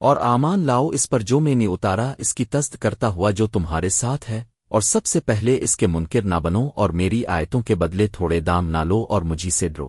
اور آمان لاؤ اس پر جو میں نے اتارا، اس کی تصد کرتا ہوا جو تمہارے ساتھ ہے، اور سب سے پہلے اس کے منکر نہ بنو اور میری آیتوں کے بدلے تھوڑے دام نہ لو اور مجھی سے ڈرو۔